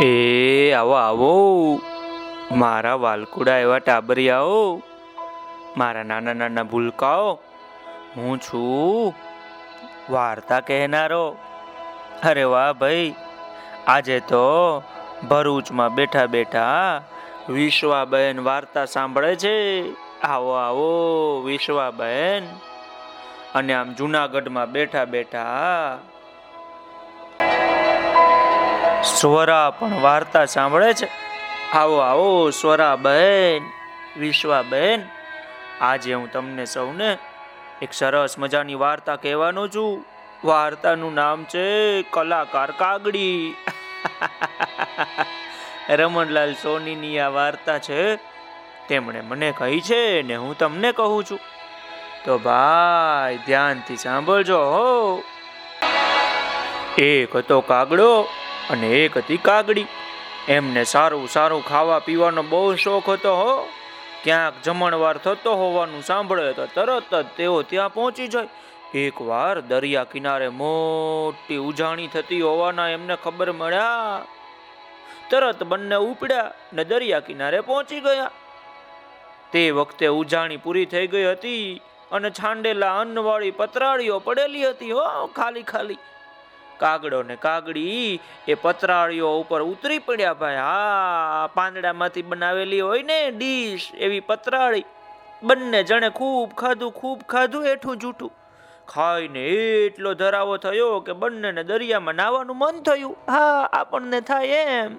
એ, આવો આવો. મારા વાલકુડા એવા ટાબરિયાઓ. મારા નાના નાના ભૂલકાઓ. હું છું વાર્તા કહેનારો. અરે વાહ ભાઈ. આજે તો ભરૂચમાં બેઠા બેઠા વિશ્વાબેન વાર્તા સાંભળે છે. આવો આવો, વિશ્વાબેન. અને આમ જુનાગઢમાં બેઠા બેઠા સ્વરા પણ વાર્તા સાંભળે છે. આવો આવો, સ્વરા બહેન વિશ્વાબેન આજે હું તમને સૌને એક સરસ મજાની વાર્તા કહેવાનો છું. વાર્તાનું નામ છે કલાકાર કાગડી. રમણલાલ સોનીની આ વાર્તા છે, તેમણે મને કહી છે ને હું તમને કહું છું. તો ભાઈ, ધ્યાનથી સાંભળજો હો. એક હતો કાગડો અને એક હતી કાગડી. એમને સારું સારું ખાવા પીવાનો બહુ શોખ હતો હો. ક્યાંક જમણવાર થતો હોવાનું સાંભળે તો તરત જ તેઓ ત્યાં પહોંચી જાય. એકવાર દરિયા કિનારે મોટી ઉજાણી થતી હોવાના એમને ખબર મળ્યા. તરત બંને ઉપડ્યા ને દરિયા કિનારે પહોંચી ગયા. તે વખતે ઉજાણી પૂરી થઈ ગઈ હતી અને છાંડેલા અન્નવાળી પતરાળીઓ પડેલી હતી હો ખાલી ખાલી. કાગડો ને કાગડી, એ પતરાળીઓ ઉપર ઉતરી પડ્યા ભાઈ. હા, પાંદડામાંથી બનાવેલી હોય ને ડીશ, એવી પતરાળી. બંને જણે ખૂબ ખાધું ખૂબ ખાધું એઠું જૂઠું. ખાઈને એટલો ધરાવો થયો કે બંનેને દરિયામાં નાવાનું મન થયું. હા, આપણને થાય એમ.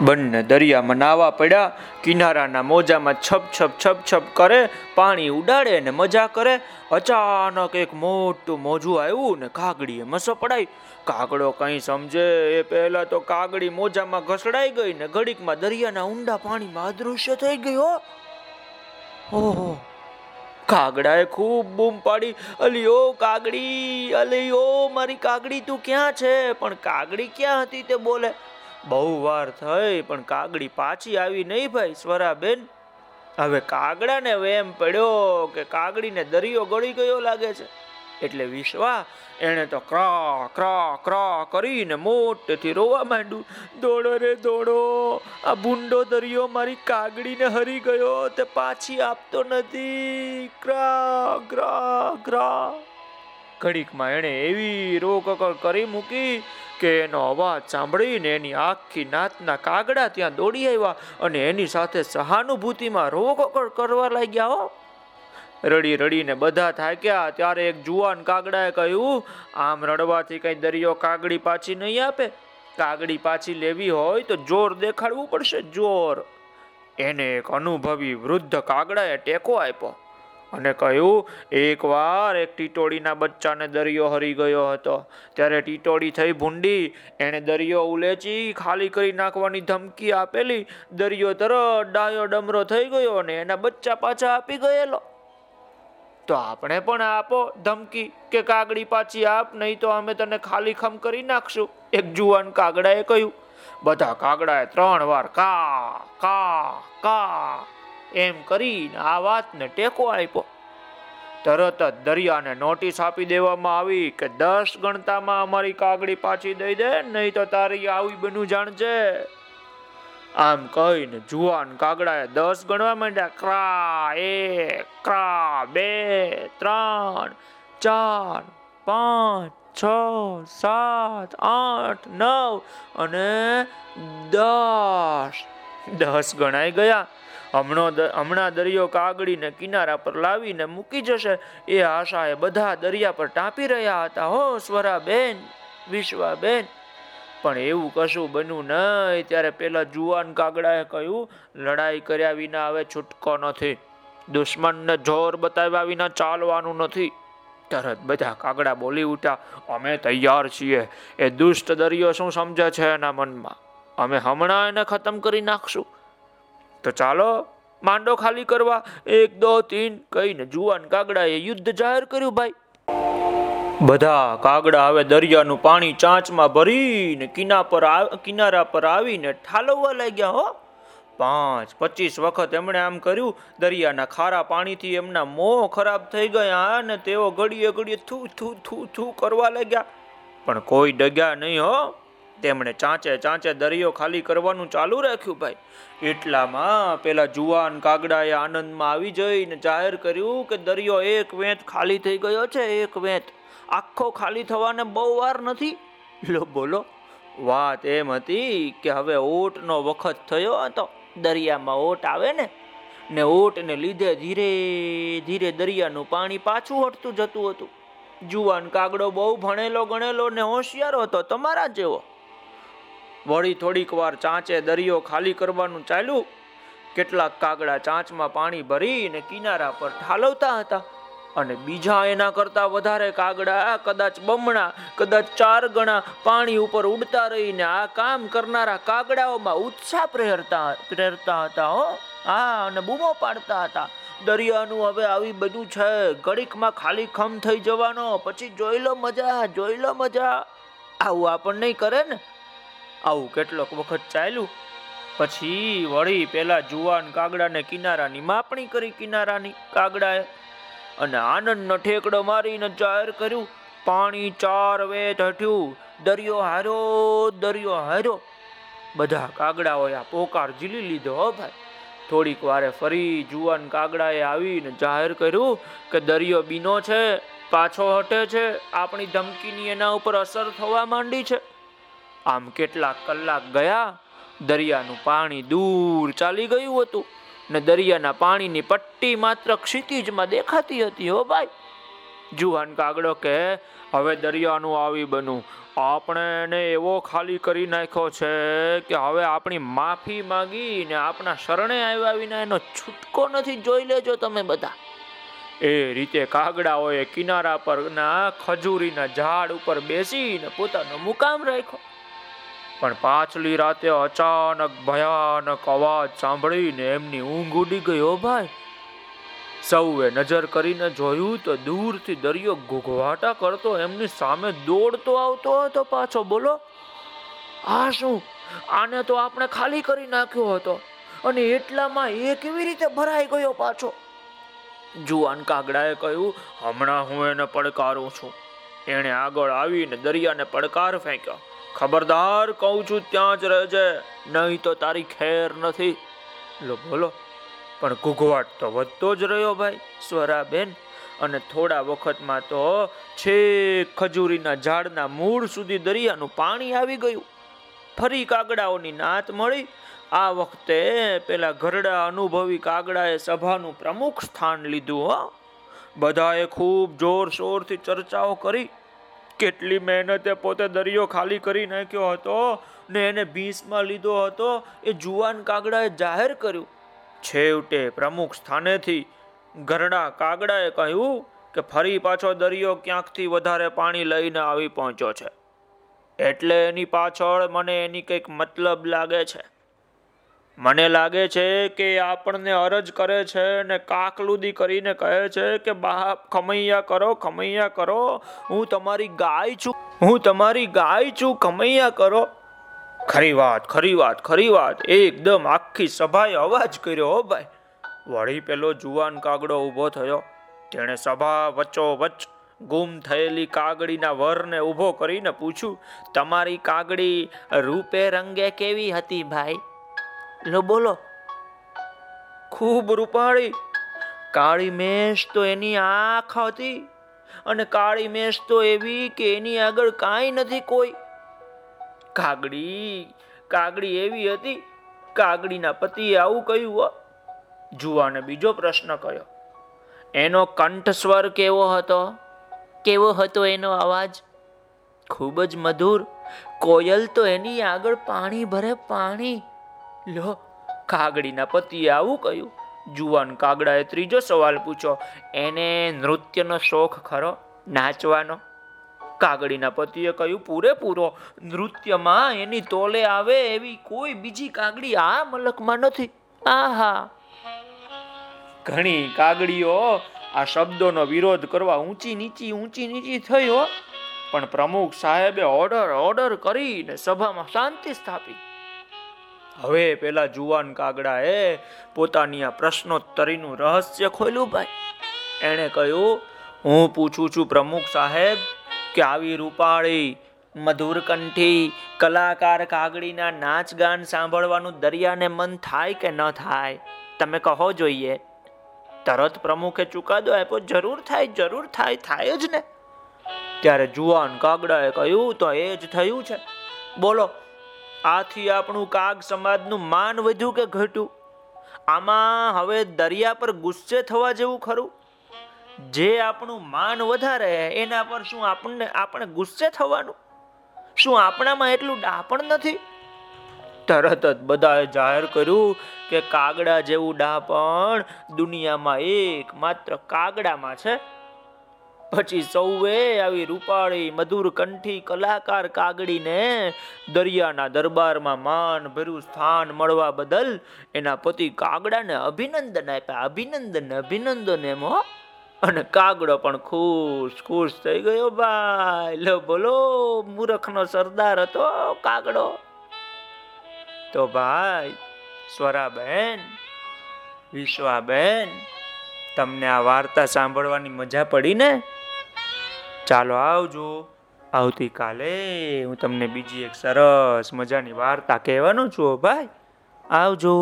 બંને દરિયામાં નાવા પડ્યા, કિનારાના મોજામાં છપ છપ છપ છપ કરે, પાણી ઉડાડે ને મજા કરે. અચાનક એક મોટું મોજું આવ્યું ને કાગડીએ મસપડાઈ કાગડો કઈ સમજે એ પહેલા તો કાગડી મોજામાં ઘસડાઈ ગઈ ને ઘડીકમાં દરિયાના ઊંડા પાણીમાં અદૃશ્ય થઈ હો. ઓહો. કાગડાએ ખૂબ બૂમ પાડી અલી ઓ કાગડી અલી ઓ મારી કાગડી તું ક્યાં છે? પણ કાગડી ક્યાં હતી તે બોલે બહુ વાર થઈ, પણ કાગડી પાછી આવી નહીં ભાઈ, સ્વરાબેન. હવે કાગડાને વેમ પડ્યો કે કાગડીને દરિયો ગળી ગયો લાગે છે. એટલે વિશ્વા એણે તો ક્રા ક્રા ક્રા કરીને મોટેથી રોવા માંડ્યું. દોડો રે, દોડો, આ ભૂંડો દરિયો મારી કાગડીને હરી ગયો, તે પાછી આપતો નથી. ક્રા ક્રા ક્રા. ઘડીકમાં એણે એવી રોકકળ કરી મૂકી કે એનો અવાજ સાંભળીને એની આખી નાતના કાગડા ત્યાં દોડી આવ્યા અને એની સાથે સહાનુભૂતિમાં રોકકળ કરવા લાગ્યા હો. રડી રડીને બધા થાક્યા. ત્યારે એક જુવાન કાગડાએ કહ્યું, આમ રડવાથી કઈ દરિયો કાગડી પાછી નહીં આપે. કાગડી પાછી લેવી હોય તો જોર દેખાડવું પડશે, જોર. એને એક અનુભવી વૃદ્ધ કાગડાએ ટેકો આપ્યો. અને કહ્યું, એકવાર એક ટીટોડીના બચ્ચાને દરિયો હરી ગયો હતો. ત્યારે ટીટોડી થઈ ભૂંડી. એણે દરિયો ઉલેચી, ખાલી કરી નાખવાની ધમકી આપેલી. દરિયો તરત ડાયો ડમરો થઈ ગયો અને એના બચ્ચા પાછા આપી ગયેલો. તો આપણે પણ આપો ધમકી કે કાગડી પાછી આપ, નહીં તો અમે તને ખાલી ખમ કરી નાખશું, એક જુવાન કાગડાએ કહ્યું. બધા કાગડાએ ત્રણ વાર કા કા કા એમ કરીને આ વાતને ટેકો આપ્યો. તરત જ દરિયાને નોટિસ આપી દેવામાં આવી કે દસ ગણતામાં અમારી કાગડી પાછી દઈ દે, નહીં તો તારી આવી બન્યું જાણજે. આમ કહીને જુવાન કાગડાએ દસ ગણવા માંડ્યા. ક્રા, એક, ક્રા, બે, ત્રણ, ચાર, પાંચ, છ, સાત, આઠ, નવ અને દસ. દસ ગણાઈ ગયા. હમણો હમણાં દરિયો કાગડીને કિનારા પર લાવીને મૂકી જશે. એ આશાએ બધા દરિયા પર ટાંપી રહ્યા હતા. હો, સ્વરાબેન, વિશ્વાબેન. પણ એવું કશું બન્યું નહીં. ત્યારે પેલા જુવાન કાગડાએ કહ્યું, લડાઈ કર્યા વિના હવે છૂટકો નથી. દુશ્મનને જોર બતાવ્યા વિના ચાલવાનું નથી. તરત બધા કાગડા બોલી ઉઠ્યા, અમે તૈયાર છીએ. એ દુષ્ટ દરિયો શું સમજે છે એના મનમાં? અમે હમણાં એને ખતમ કરી નાખશું. તો ચાલો, માંડો ખાલી કરવા એક, દો, તીન કહીને જુવાન કાગડાએ યુદ્ધ જાહેર કર્યું ભાઈ. બધા કાગડા હવે દરિયાનું પાણી ચાંચમાં ભરીને કિના પર કિનારા પર આવીને ઠાલવવા લાગ્યા હો. પાંચ, પચીસ વખત એમણે આમ કર્યું, દરિયાના ખારા પાણીથી એમના મોં ખરાબ થઈ ગયા અને તેઓ ઘડીએ ઘડીએ થૂ થૂ થૂ થૂ કરવા લાગ્યા. પણ કોઈ ડગ્યા નહીં હો. તેમણે ચાંચે ચાંચે દરિયો ખાલી કરવાનું ચાલુ રાખ્યું ભાઈ. એટલામાં પેલા જુવાન કાગડાએ આનંદમાં આવી જઈને જાહેર કર્યું કે દરિયો એક વેંત ખાલી થઈ ગયો છે, એક વેંત. આખો ખાલી થવાને બહુ વાર નથી. લો, બોલો. વાત એમ હતી કે હવે ઓટનો વખત થયો હતો. દરિયામાં ઓટ આવે ને ને ઓટને લીધે ધીરે ધીરે દરિયાનું પાણી પાછું હટતું જતું હતું. જુવાન કાગડો બહુ ભણેલો ગણેલો ને હોશિયાર હતો, તમારા જેવો. વળી થોડીક વાર ચાંચે દરિયો ખાલી કરવાનું ચાલ્યું. કેટલાક કાગડા ચાંચમાં પાણી ભરીને કિનારા પર ઠાલવતા હતા અને બીજા એના કરતા વધારે કાગડા, કદાચ બમણા, કદાચ ચાર ગણા પાણી ઉપર ઉડતા રહીને આ કામ કરનારા કાગડાઓમાં ઉત્સાહ પ્રેરતા પ્રેરતા હતા, હો. હા, અને બૂમો પાડતા હતા. દરિયાનું હવે આવી બધું છે. ઘડીકમાં ખાલી ખમ થઈ જવાનો. પછી જોઈ લો મજા, જોઈ લો મજા. આવું આપણને કરે ને. આવું કેટલોક વખત ચાલ્યું. પછી વળી પેલા જુવાન કાગડાને કિનારાની માપણી કરી કિનારાની કાગડાએ અને આનંદનો ઠેકડો મારીને જાહેર કર્યું, પાણી ચાર વેત હટ્યું દરિયો હારો દરિયો હારો. બધા કાગડાઓએ આ પોકાર ઝીલી લીધો, હો ભાઈ. થોડીક વારે ફરી જુવાન કાગડાએ આવીને જાહેર કર્યું કે દરિયો બીનો છે, પાછો હટે છે, આપણી ધમકીની એના ઉપર અસર થવા માંડી છે. આમ કેટલાક કલાક ગયા, દરિયાનું પાણી દૂર ચાલી ગયું હતું ને દરિયાના પાણીની પટ્ટી માત્ર ક્ષિતિજમાં દેખાતી હતી, હો ભાઈ. જુવાન કાગડો કે, હવે દરિયાનું આવી બનું આપણે એને એવો ખાલી કરી નાખ્યો છે કે હવે આપણી માફી માંગી ને આપણા શરણે આવ્યા વિના એનો છૂટકો નથી. જોઈ લેજો તમે બધા. એ રીતે કાગડાઓએ કિનારા પરના ખજૂરીના ઝાડ ઉપર બેસીને પોતાનો મુકામ રાખ્યો. પણ પાછલી રાતે અચાનક ભયાનક અવાજ સાંભળીને એમની ઊંઘ ઉડી ગયો ભાઈ. સૌએ નજર કરીને જોયું તો દૂરથી દરિયો ઘૂઘવાટા કરતો એમની સામે દોડતો આવતો હતો પાછો, બોલો, આ શું? આને તો આપણે ખાલી કરી નાખ્યો હતો અને એટલામાં એ કેવી રીતે ભરાઈ ગયો પાછો? જુવાન કાગડાએ કહ્યું, હમણાં હું એને પડકારું છું. એણે આગળ આવીને દરિયાને પડકાર ફેંક્યો. ખબરદાર કહું છું ત્યાં જ રહેજે, નહીં તો તારી ખેર નથી. લો, બોલો. પણ ઘૂઘવાટ તો વધતો જ રહ્યો ભાઈ, સ્વરાબેન. અને થોડા વખતમાં તો છેક ખજૂરીના ઝાડના મૂળ સુધી દરિયાનું પાણી આવી ગયું. ફરી કાગડાઓની નાત મળી. આ વખતે પેલા ઘરડા અનુભવી કાગડાએ સભાનું પ્રમુખ સ્થાન લીધું, હો. બધાએ ખૂબ જોરશોરથી ચર્ચાઓ કરી. કેટલી મહેનતે પોતે દરિયો ખાલી કરી નાખ્યો હતો ને એને ભીંસમાં લીધો હતો, એ જુવાન કાગડાએ જાહેર કર્યું. છેવટે પ્રમુખ સ્થાનેથી ઘરડા કાગડાએ કહ્યું કે ફરી પાછો દરિયો ક્યાંકથી વધારે પાણી લઈને આવી પહોંચ્યો છે. એટલે એની પાછળ મને એની કંઈક મતલબ લાગે છે. મને લાગે છે કે આપણને અરજ કરે છે ને કાકલુદી કરીને કહે છે કે, બાપ, ખમૈયા કરો ખમૈયા કરો. હું તમારી ગાય છું. હું તમારી ગાય છું. ખમૈયા કરો. ખરી વાત ખરી વાત ખરી વાત. એકદમ આખી સભાએ અવાજ કર્યો હો ભાઈ. વળી પેલો જુવાન કાગડો ઊભો થયો. તેણે સભા વચ્ચો વચ્ચ ગુમ થયેલી કાગડીના વરને ઊભો કરીને પૂછ્યું, તમારી કાગડી રૂપે રંગે કેવી હતી ભાઈ? લો, બોલો. ખૂબ રૂપાળી. કાળી મેષ તો એની આંખ હતી અને કાળી મેષ તો એવી કે એની આગળ કાંઈ નથી કોઈ. કાગડી કાગડી એવી હતી, કાગડીના પતિએ આવું કહ્યું જુવાને બીજો પ્રશ્ન કર્યો. એનો કંઠ સ્વર કેવો હતો? કેવો હતો એનો અવાજ? ખૂબ જ મધુર. કોયલ તો એની આગળ પાણી ભરે પાણી. લો, કાગડીના પતિએ આવું કહ્યું. જુવાન કાગડાએ ત્રીજો સવાલ પૂછ્યો. એને નૃત્યનો શોખ ખરો? નાચવાનો? કાગડીના પતિએ કહ્યું, પૂરેપૂરો. નૃત્યમાં એની તોલે આવે એવી કોઈ બીજી કાગડી આ મલકમાં નથી. આહા. ઘણી કાગડીઓ આ શબ્દોનો વિરોધ કરવા ઊંચી નીચી ઊંચી નીચી થયો પણ પ્રમુખ સાહેબે ઓર્ડર ઓર્ડર કરીને સભામાં શાંતિ સ્થાપી. હવે પેલા જુવાન કાગડાએ પોતાની આ પ્રશ્નોત્તરીનું રહસ્ય ખોલ્યું ભાઈ. એણે કહ્યું, હું પૂછું છું પ્રમુખ સાહેબ, કે આવી રૂપાળી મધુર કંઠી કલાકાર કાગડીના નાચ ગાન સાંભળવાનું દરિયાને મન થાય કે ન થાય? તમે કહો જોઈએ. તરત પ્રમુખે ચુકાદો આપ્યો, જરૂર થાય જરૂર થાય થાય જ ને. ત્યારે જુવાન કાગડાએ કહ્યું, તો એ જ થયું છે. બોલો આથી આપણું કાગ સમાજનું માન વધ્યું કે ઘટ્યું આમાં હવે દરિયા પર ગુસ્સે થવા જેવું ખરું? જે આપણું માન વધારે એના પર શું આપણને, આપણે ગુસ્સે થવાનું? શું આપણામાં એટલું ડાપણ નથી? તરત જ બધાએ જાહેર કર્યું કે કાગડા જેવું ડાપણ દુનિયામાં એક માત્ર કાગડામાં છે. પછી સૌએ આવી રૂપાળી મધુર કંઠી કલાકાર કાગડીને દરિયાના દરબારમાં માન ભર્યું સ્થાન મળવા બદલ એના પતિ કાગડાને અભિનંદન આપ્યા. અભિનંદન અભિનંદન એમ, હો. અને કાગડો પણ ખુશ ખુશ થઈ ગયો ભાઈ. લો, બોલો, મૂરખનો સરદાર હતો કાગડો. તો ભાઈ, સ્વરાબેન, વિશ્વાબેન, તમને આ વાર્તા સાંભળવાની મજા પડી ને? ચાલો આવજો. આવતીકાલે હું તમને બીજી એક સરસ મજાની વાર્તા કહેવાનો છું ભાઈ. આવજો.